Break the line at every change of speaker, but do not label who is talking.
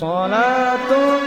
صلاة